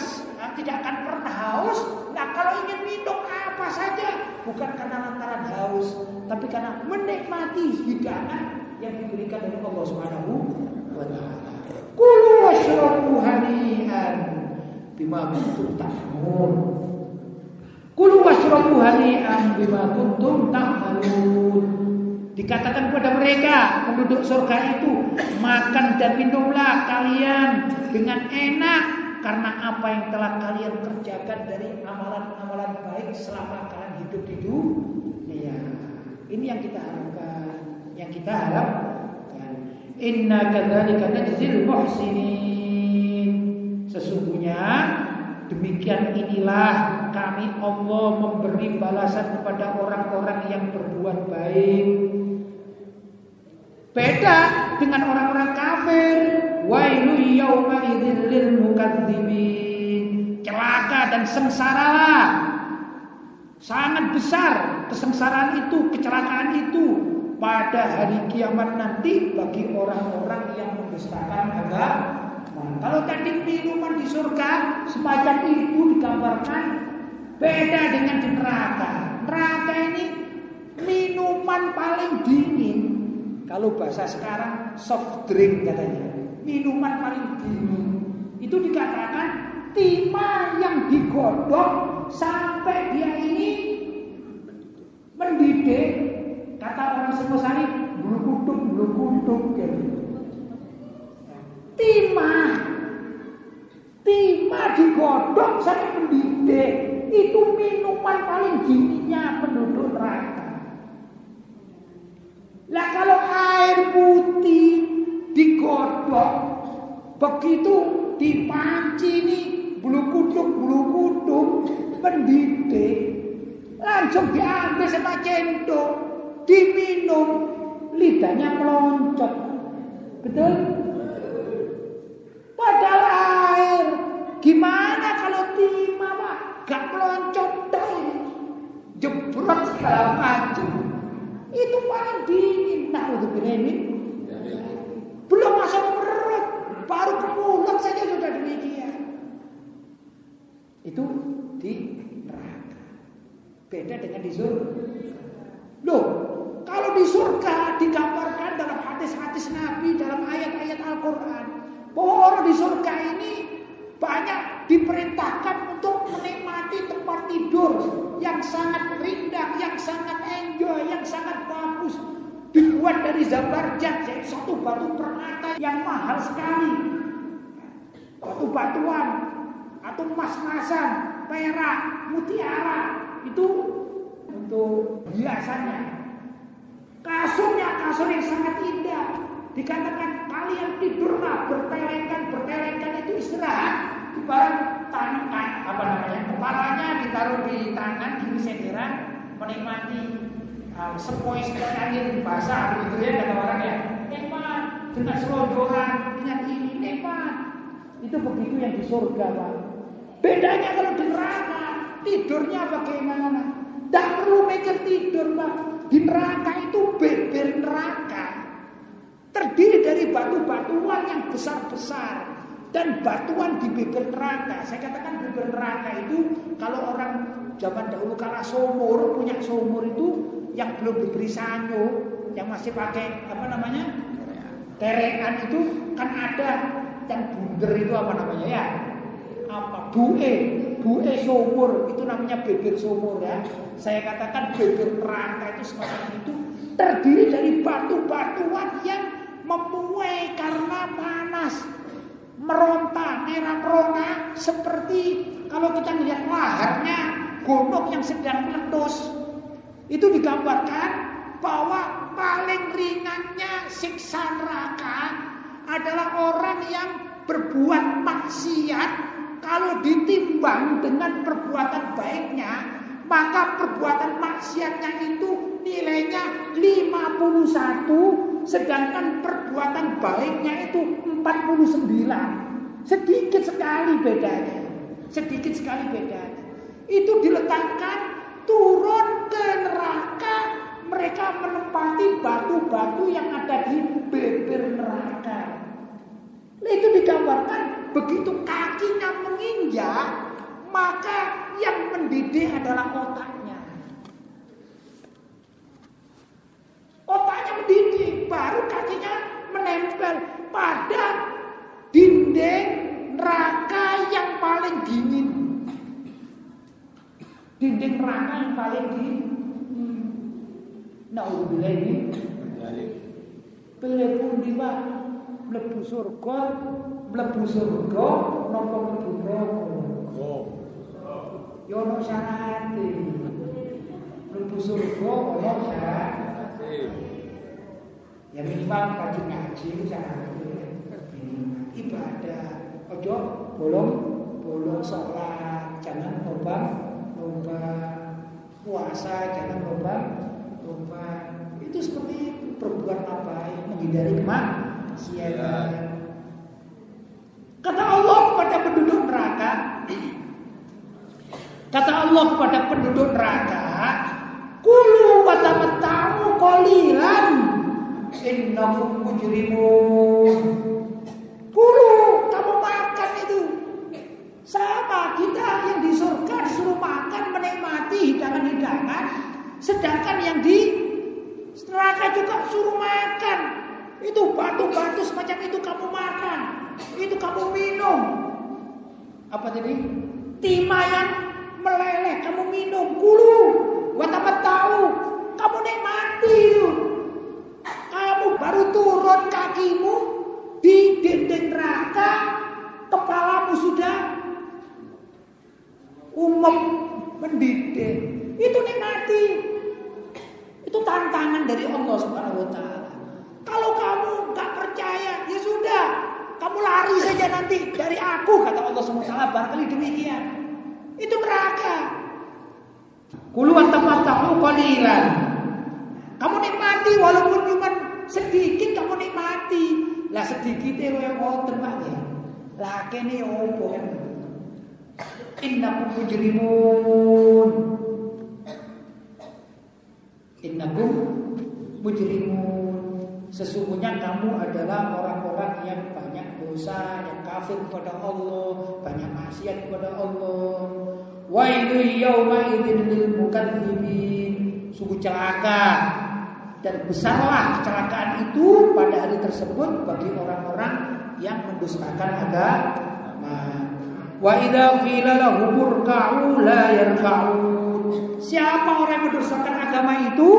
tidak akan pernah haus. Nah, kalau ingin minum apa saja, bukan karena lantaran haus, tapi karena menikmati hidangan yang diberikan dari Allah Subhanahu wa taala. Kulu washrabu hani'an bima kuntum ta'malun. Kulu washrabu hani'an bima kuntum ta'malun. Dikatakan kepada mereka penduduk surga itu, makan dan minumlah kalian dengan enak karena apa yang telah kalian kerjakan dari amalan-amalan baik selama kalian hidup di dunia. Ini yang kita harapkan, yang kita harapkan. Inna kadzalika najzil muhsinin. Sesungguhnya demikian inilah kami Allah memberi balasan kepada orang-orang yang berbuat baik. Beda dengan orang-orang kafir. Wailu yauma idzil lil mukadzibin. Celaka dan sengsaralah. Sangat besar kesengsaraan itu, kecelakaan itu pada hari kiamat nanti bagi orang-orang yang mendustakan agama. Kalau tadi minuman di surga semacam itu digambarkan beda dengan di neraka. Neraka ini minuman paling dingin. Kalau bahasa sekarang soft drink katanya. Minuman paling dingin. Itu dikatakan timah yang digodok sampai dia ini mendidih. Kata orang Singosari, bulu kuduk. Gitu. Timah. Timah digodok sampai mendidih. Itu minuman paling dinginnya penduduk neraka. Lah kalau air putih digodok begitu dipanci nih bulu kuduk bulu kuduk mendidih langsung diambil sama cendok diminum lidahnya meloncat. Betul? Padahal air. Gimana kalau timah pak? Gak meloncat jebrot segala macam. Itu paling dingin nah untuk ini belum masuk perut baru ke mulut saja sudah demikian itu di neraka beda dengan di surga loh kalau di surga digambarkan dalam hadis-hadis Nabi dalam ayat-ayat Al-Quran bahwa orang di surga ini banyak diperintahkan untuk menikmati tempat tidur yang sangat rindang, yang sangat enjoy, yang sangat bagus. Dibuat dari zabarjat, yaitu satu batu permata yang mahal sekali. Batu-batuan atau emas-emasan, perak, mutiara. Itu untuk hiasannya. Kasurnya kasur yang sangat indah. Dikatakan kalian tidurlah bertelekan bertelekan itu istirahat. Di barang tangan apa namanya kepalanya ditaruh di tangan di sederan menikmati uh, sepoi-sepoi angin basah begitu ya kata orang ya. Nikmat dengan selonjoran dengan ini nikmat. Itu begitu yang di surga pak bedanya kalau di neraka tidurnya bagaimana tidak perlu mikir tidur pak di neraka itu beber neraka terdiri dari batu-batuan yang besar-besar dan batuan di bibir neraka. Saya katakan bibir neraka itu kalau orang zaman dahulu kala sumur punya sumur itu yang belum diberi sanyo, yang masih pakai apa namanya terean itu kan ada yang bunder itu apa namanya ya? Apa bue, bue sumur itu namanya bibir sumur ya. Saya katakan bibir neraka itu semacam itu terdiri dari batu-batuan yang memuai karena panas. meronta, merah merona seperti kalau kita melihat laharnya gunung yang sedang meletus. Itu digambarkan bahwa paling ringannya siksa neraka adalah orang yang berbuat maksiat kalau ditimbang dengan perbuatan baiknya maka perbuatan maksiatnya itu nilainya 51 sedangkan perbuatan baiknya itu 49 sedikit sekali bedanya. Sedikit sekali bedanya. Itu diletakkan turun ke neraka mereka menempati batu-batu yang ada di bibir neraka itu digambarkan begitu kakinya menginjak maka yang mendidih adalah otaknya. Otaknya mendidih, baru kakinya menempel pada dinding neraka yang paling dingin. Dinding neraka yang paling dingin. Nah, udah ini. Pilih pundi pak, mlebu surga, mlebu surga, nopo mlebu neraka. Ya ono syarate. Mlebu surga ono syarate. Ya minimal kaji ngaji syarate. Ibadah. Ojo bolong bolong sholat, jangan lomba lomba puasa, jangan lomba lomba. Itu seperti berbuat apa menghindari kemaksiatan. Kata Allah kepada penduduk neraka, Kata Allah kepada penduduk neraka, "Kulu wa tamatta'u qalilan innakum mujrimun." Kulu, kamu makan itu. Sama kita yang di surga disuruh makan menikmati hidangan-hidangan, sedangkan yang di neraka juga suruh makan. Itu batu-batu semacam itu kamu makan, itu kamu minum. Apa tadi? Timah yang meleleh, kamu minum kulu, watamat tahu, kamu nikmati. Kamu baru turun kakimu di dinding neraka, kepalamu sudah umum mendidih. Itu nikmati. Itu tantangan dari Allah taala. Kalau kamu nggak percaya, ya sudah, kamu lari saja nanti dari aku kata Allah taala barangkali demikian. Itu neraka. Kuluan tahu qalilan. Kamu nikmati walaupun cuma sedikit kamu nikmati. Lah sedikit itu yang ngoten Pak ya. Lah kene opo? Innakum mujrimun. Innakum mujrimun. Sesungguhnya kamu adalah orang-orang yang banyak dosa, yang kafir kepada Allah, banyak maksiat kepada Allah. Wailu yauma idzin lil mukadzibin. Sungguh celaka dan besarlah kecelakaan itu pada hari tersebut bagi orang-orang yang mendustakan agama. Wa idza qila lahum urka'u la yarka'un. Siapa orang yang mendustakan agama itu?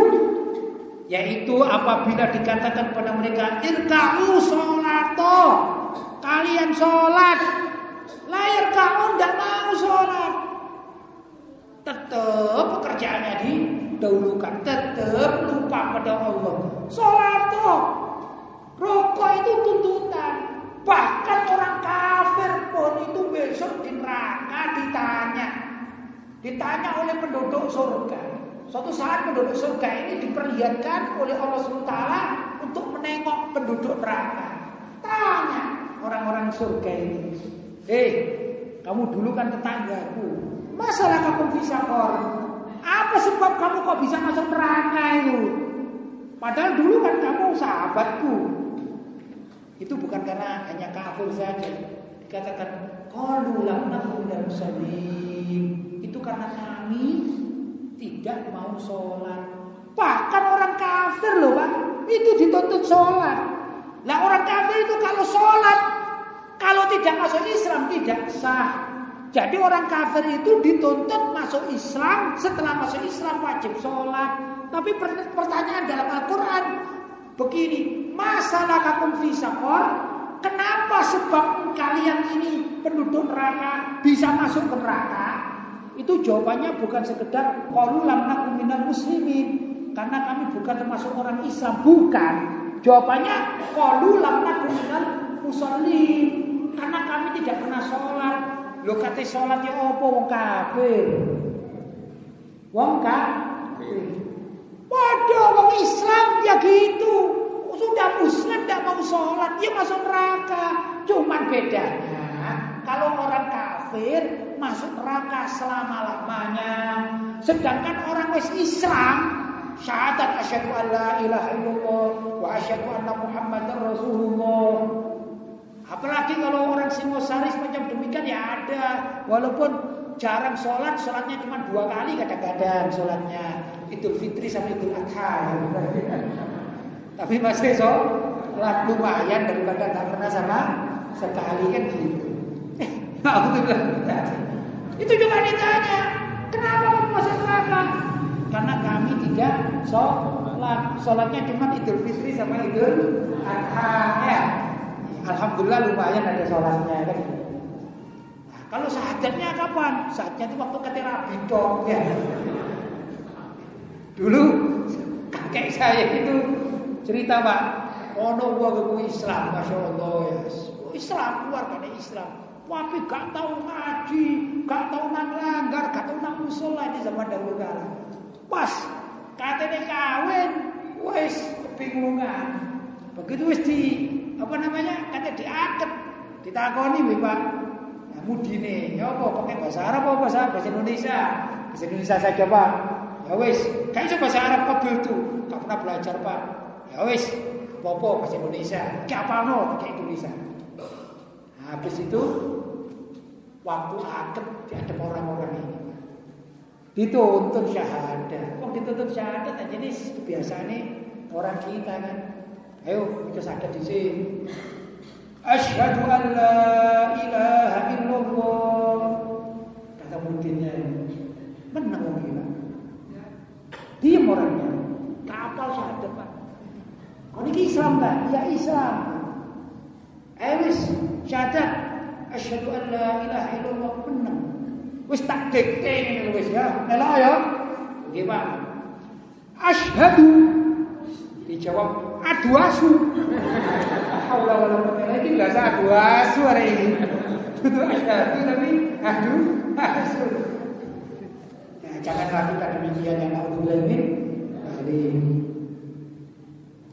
Yaitu apabila dikatakan pada mereka irka'u sholato. Kalian sholat. Layar kamu tidak mau sholat. Tetap pekerjaannya didahulukan. Tetap lupa pada Allah. Sholat toh. Rokok itu tuntutan. Bahkan orang kafir pun itu besok di neraka ditanya. Ditanya oleh penduduk surga. Suatu saat penduduk surga ini diperlihatkan oleh Allah SWT untuk menengok penduduk neraka. Tanya orang-orang surga ini. Eh, kamu dulu kan tetanggaku. Masalah kamu bisa kor. Apa sebab kamu kok bisa masuk neraka itu? Padahal dulu kan kamu sahabatku. Itu bukan karena hanya kafir saja. Dikatakan qalu nakum dan salim. Itu karena kami tidak mau sholat. Bahkan orang kafir loh pak, itu dituntut sholat. Nah orang kafir itu kalau sholat, kalau tidak masuk Islam tidak sah. Jadi orang kafir itu dituntut masuk Islam, setelah masuk Islam wajib sholat. Tapi pertanyaan dalam Al-Quran begini, masalah kakum fi sakor? Kenapa sebab kalian ini penduduk neraka bisa masuk ke neraka? Itu jawabannya bukan sekedar qalu lam muslimin karena kami bukan termasuk orang Islam, bukan. Jawabannya qalu lam minal musallin karena kami tidak pernah sholat. Lo kata sholat ya apa wong kafir? Wong kafir. Waduh, wong Islam ya gitu. Sudah muslim tidak mau sholat, dia masuk neraka. Cuman bedanya, kalau orang kafir masuk neraka selama-lamanya. Sedangkan orang Islam syahadat asyhadu an la ilaha illallah wa asyhadu anna muhammadar rasulullah. Apalagi kalau orang Singosari semacam demikian ya ada. Walaupun jarang sholat, sholatnya cuma dua kali kadang-kadang sholatnya. Idul Fitri sama Idul Adha. Tapi masih sholat lumayan daripada tak pernah sama sekali kan gitu. Itu juga ditanya, kenapa kamu masuk neraka? Karena kami tidak sholat. Sholatnya cuma Idul Fitri sama Idul Adha ya. Alhamdulillah lumayan ada sholatnya. Nah, kalau saatnya kapan? Saatnya itu waktu keterapi dong ya. Dulu kakek saya itu cerita pak, ono gua ke Islam, masya Allah ya. Islam keluar karena Islam. Tapi gak tahu ngaji, gak tahu nang langgar, gak tahu nang musola di zaman dahulu kala. Pas katanya kawin, wes kebingungan. Begitu wes di apa namanya? Kata diaket, ditakoni nih Pak. Nah, mudine, ya apa pakai bahasa Arab apa bahasa bahasa Indonesia? Bahasa Indonesia saja Pak. Ya wes, kayak bahasa Arab mobil tuh, gak pernah belajar Pak. Ya wes, popo bahasa Indonesia. Kayak apa no pakai Indonesia. Nah, habis itu waktu akad dihadap orang-orang ini. Dituntut syahadat. Kok dituntut syahadat aja ini kebiasaan nih orang kita kan. Ayo kita syahadat di sini. Asyhadu an la ilaha illallah. Kata mudinnya menang orang gila. Diam orangnya. Kapal syahadat pak. Kau ini Islam kan? Ya Islam. Ayo wis syahadat asyhadu an la ilaha illallah menang. Wis tak dekeng wis ya. Elok ya. Nggih Pak. Asyhadu dijawab adu asu. Haula wala quwwata illa billah. Enggak adu asu hari ini. Itu asyhadu tapi adu asu. Ya, jangan lakukan demikian yang naudzubillah min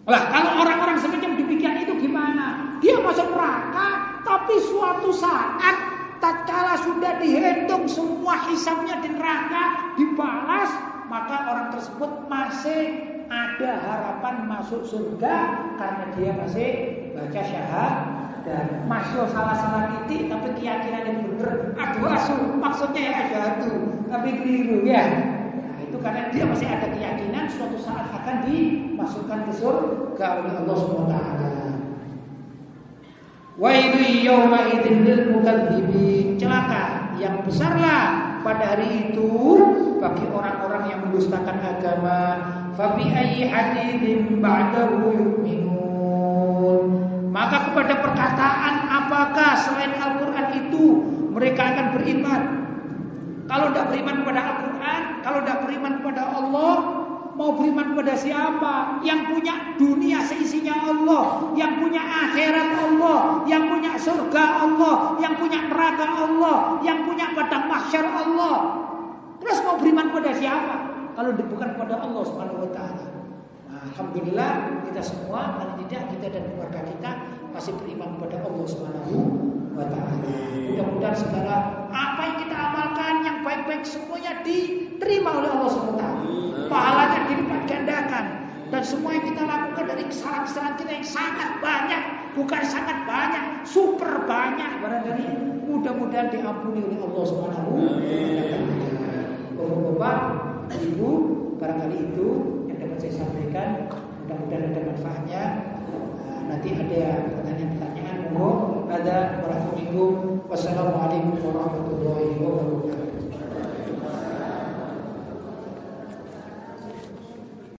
Lah kalau orang-orang semacam demikian itu gimana? Dia masuk neraka tapi suatu saat tatkala sudah dihitung semua hisabnya di neraka dibalas maka orang tersebut masih ada harapan masuk surga karena dia masih baca syahadat. Masuk salah-salah titik tapi keyakinan yang benar. Aduh asu maksudnya ya asyhadu tapi keliru ya. Nah, itu karena dia masih ada keyakinan suatu saat akan dimasukkan ke surga oleh Allah Subhanahu wa taala Wailu yawma idzin lil mukadzibin. Celaka yang besarlah pada hari itu bagi orang-orang yang mendustakan agama. Fa bi ayyi haditsin ba'dahu yu'minun. Maka kepada perkataan apakah selain Al-Qur'an itu mereka akan beriman? Kalau tidak beriman kepada Al-Qur'an, kalau tidak beriman kepada Allah, Mau beriman kepada siapa? Yang punya dunia seisinya Allah, yang punya akhirat Allah, yang punya surga Allah, yang punya neraka Allah, yang punya padang mahsyar Allah. Terus mau beriman kepada siapa? Kalau bukan kepada Allah Subhanahu wa taala. Nah, alhamdulillah kita semua paling tidak kita dan keluarga kita masih beriman kepada Allah Subhanahu wa taala. Mudah-mudahan segala apa yang amalkan yang baik-baik semuanya diterima oleh Allah taala. Pahalanya dilipat gandakan dan semua yang kita lakukan dari kesalahan-kesalahan kita yang sangat banyak, bukan sangat banyak, super banyak barangkali mudah-mudahan diampuni oleh Allah Subhanahu wa taala. Bapak, Ibu, barangkali itu yang dapat saya sampaikan. Mudah-mudahan ada manfaatnya. Nah, nanti ada pertanyaan-pertanyaan monggo ada warahmatullahi wabarakatuh. Wassalamualaikum warahmatullahi wabarakatuh.